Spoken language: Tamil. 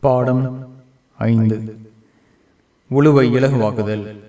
பாடம் ஐந்து. உழுவை இலகுவாக்குதல்.